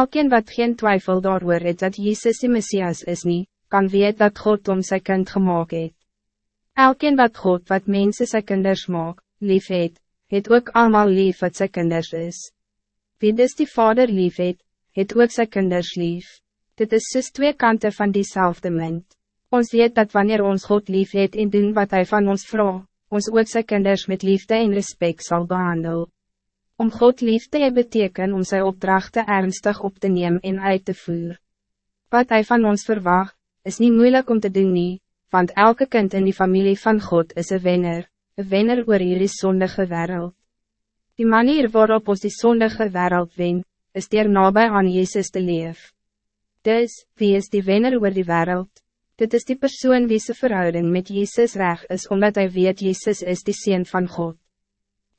Elkeen wat geen twijfel daaroor het dat Jezus de Messias is niet, kan weet dat God om zijn kind gemaakt het. Elkeen wat God wat mensen zijn kinders maak, lief het, het ook allemaal lief wat zijn kinders is. Wie dus die vader lief het, het ook zijn kinders lief. Dit is dus twee kanten van diezelfde munt. Ons weet dat wanneer ons God lief het en doen wat hij van ons vraagt, ons ook zijn kinders met liefde en respect zal behandelen. Om God lief te hebben beteken om zijn opdrachten ernstig op te nemen en uit te voeren. Wat hij van ons verwacht, is niet moeilijk om te doen nie, want elke kind in die familie van God is een wenner, een wenner oor hierdie zondige wereld. Die manier waarop ons die zondige wereld wen, is dier nabij aan Jezus te leef. Dus, wie is die wenner oor die wereld? Dit is die persoon wie zijn verhouding met Jezus recht is, omdat hij weet Jezus is die Seen van God.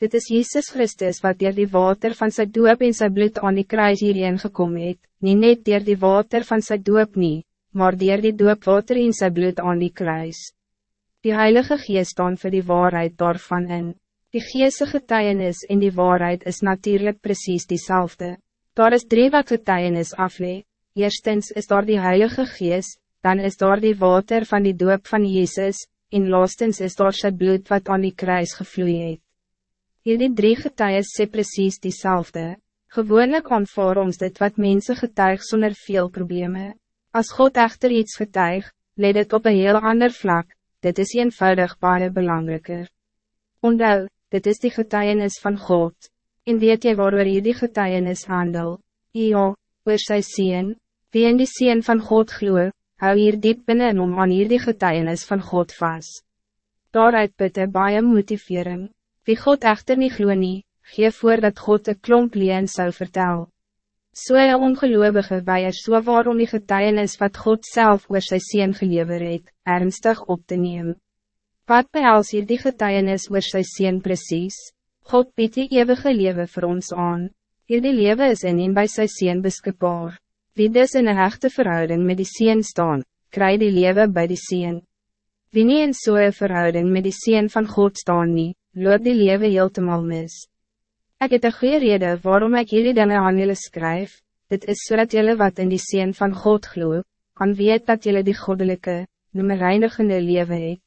Dit is Jezus Christus wat dier die water van zijn doop en zijn bloed aan die kruis hierheen gekomen het, nie net dier die water van zijn doop nie, maar dier die doopwater en zijn bloed aan die kruis. Die Heilige Geest staan voor die waarheid daarvan in. Die Geestse getuienis en die waarheid is natuurlijk precies diezelfde. Daar is drie wat getuienis aflee. Eerstens is daar die Heilige Geest, dan is daar die water van die doop van Jezus, en laastens is daar sy bloed wat aan die kruis gevloeid het. Hierdie drie getuies sê precies diezelfde. Gewoonlijk aanvaar ons dit wat mensen getuig zonder veel problemen. Als God echter iets getuig, leidt het op een heel ander vlak, dit is eenvoudig baie belangrijker. Ondel, dit is die getuienis van God. En weet jy waarover jy die getuienis handel? Ja, oor sy sien, wie in die sien van God gloe, hou hier diep binnen om aan hier die getuienis van God vast. Daaruit putte baie motivering. Wie God echter niet glo nie, gee voor dat God een klomp leen zou vertel. So een ongeloovige weier so waarom die getuienis wat God zelf oor sy sien gelever het, ernstig op te neem. Wat behels hier die getuienis oor sy sien precies? God biedt die eeuwige leven voor ons aan. Hier die leven is in en by sy sien beskikbaar. Wie dus in een hechte verhouding met die sien staan, krijgt die leven bij die sien. Wie nie in so'n verhouding met die sien van God staan nie, loop die lewe heeltemal mis. Ik het een goede reden waarom ik jullie dinge aan jullie schrijf, dit is zodat jullie wat in die zin van God gloe, kan weet dat jullie die goddelijke, nummereinigende lewe het.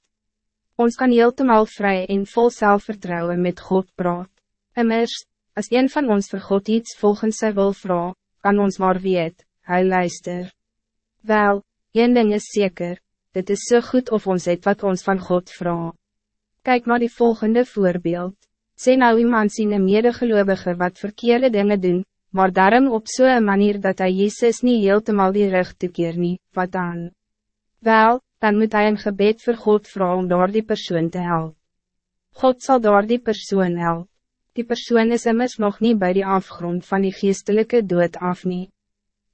Ons kan heeltemal vrij en vol zelfvertrouwen met God praat. Immers, als een van ons voor God iets volgens sy wil vraag, kan ons maar weet, hij luister. Wel, een ding is zeker, dit is zo so goed of ons het wat ons van God vraagt. Kijk maar die volgende voorbeeld. Sê nou iemand sien een medegeloovige wat verkeerde dingen doen, maar daarom op zo'n manier dat hij Jezus niet heeltemal die rug toekeer nie, wat dan? Wel, dan moet hij een gebed voor God vragen om door die persoon te helpen. God zal door die persoon helpen. Die persoon is immers nog niet bij die afgrond van die geestelijke dood af nie.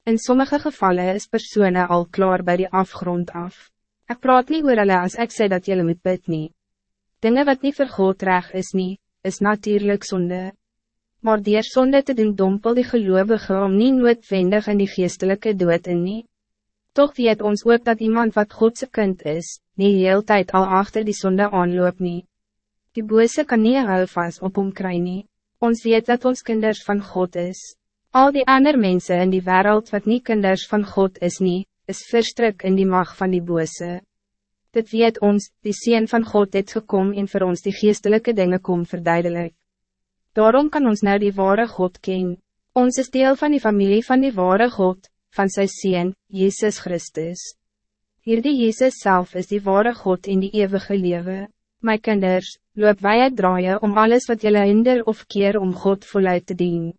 In sommige gevallen is personen al klaar bij die afgrond af. Ik praat niet oor hulle as ek sê dat jullie moet bid nie. Dingen wat niet vir God reg is nie, is natuurlijk zonde. Maar die zonde te doen dompel die geloovige om nie noodwendig in die geestelijke dood in nie. Toch weet ons ook dat iemand wat Godse kind is, nie heel tijd al achter die zonde aanloop nie. Die bose kan nie hou vast op hom kry nie. Ons weet dat ons kinders van God is. Al die andere mensen in die wereld wat niet kinders van God is nie, is verstrik in die macht van die bose. Dit weet ons, die Seen van God het gekom en voor ons die geestelijke dingen kom verduidelijk. Daarom kan ons nou die ware God ken. Ons is deel van die familie van die ware God, van sy Seen, Jezus Christus. Hier die Jezus zelf is die ware God in die eeuwige leven. My kinders, loop wij het draaien om alles wat jullie hinder of keer om God voluit te dienen.